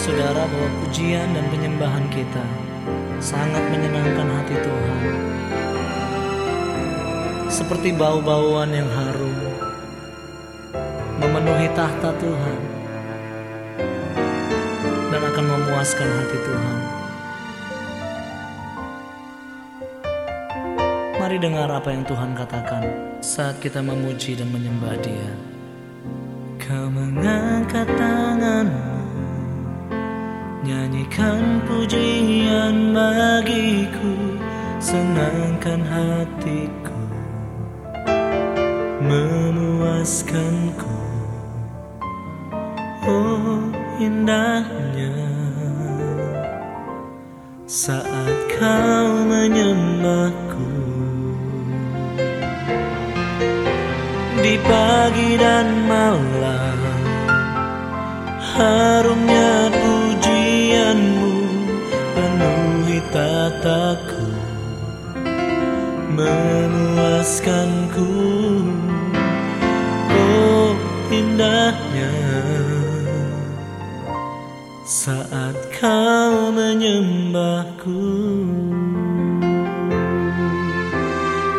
saudara bahwa pujian dan penyembahan kita sangat menyenangkan hati Tuhan. Seperti bau-bauan yang harum memenuhi tahta Tuhan dan akan memuaskan hati Tuhan. Mari dengar apa yang Tuhan katakan saat kita memuji dan menyembah Dia. Kau mengangkat tanganmu Nyanyikan pujian bagiku Senangkan hatiku Memuaskanku. Oh indahnya Saat kau menyembahku. Di pagi dan malam Harumnya pujianmu penuhi tataku Memuaskanku. Oh indahnya Saat kau menyembahku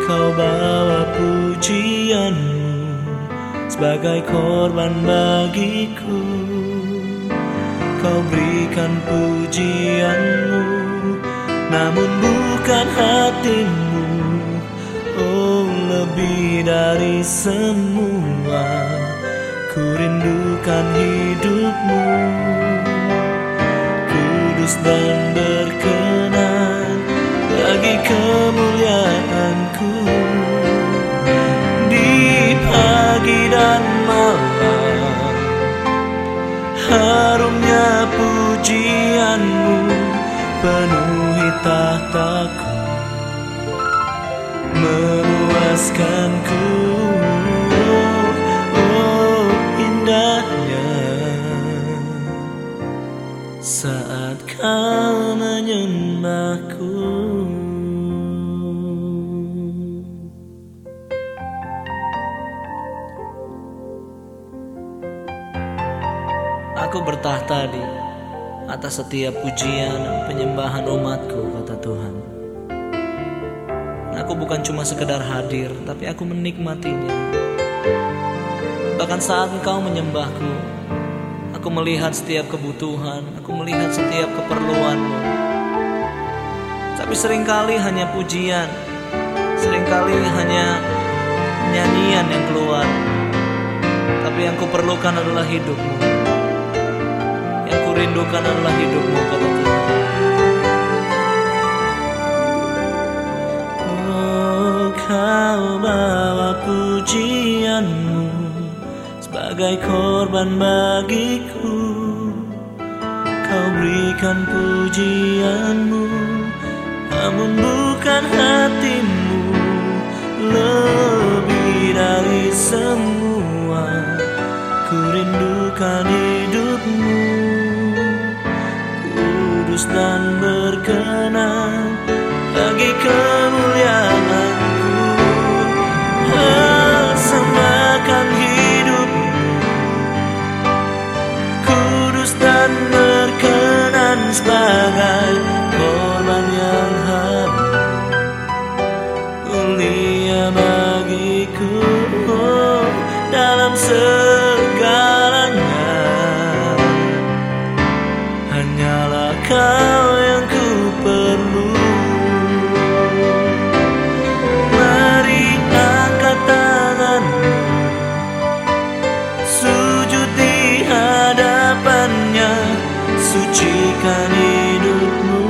Kau bawa pujianmu Sebagai korban bagiku kau berikan pujianmu Namun bukan hatimu. Oh lebih dari semua Ku rindukan hidupmu. Kudus dan berkenan Bagi kemuliaanku. Di pagi dan malam pujianmu penuhi tahtaku Memuaskanku Oh indahnya Saat kau menyembahku. Aku bertahta di atas setiap pujian penyembahan umatku, kata Tuhan. Aku bukan cuma sekedar hadir, tapi aku menikmatinya. Bahkan saat engkau menyembahku, aku melihat setiap kebutuhan, aku melihat setiap keperluanmu. Tapi sering kali hanya pujian, sering kali hanya nyanyian yang keluar. Tapi yang kuperlukan adalah hidupmu rindukan adalah hidupmu kata Tuhan. Oh kau bawa pujianmu Sebagai korban bagiku. Kau berikan pujianmu Namun bukan hatimu. Lebih dari semua kudus dan berkenan bagi kemuliaanku Sucikan hidupmu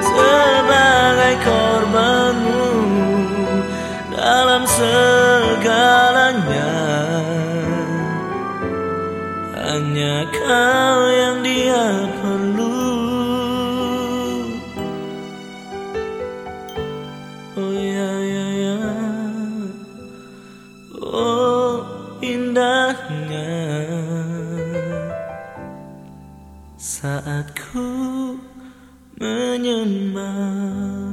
Sebagai korbanmu Dalam segalanya. Hanya kau yang dia perlu. Oh ya. ya menyembah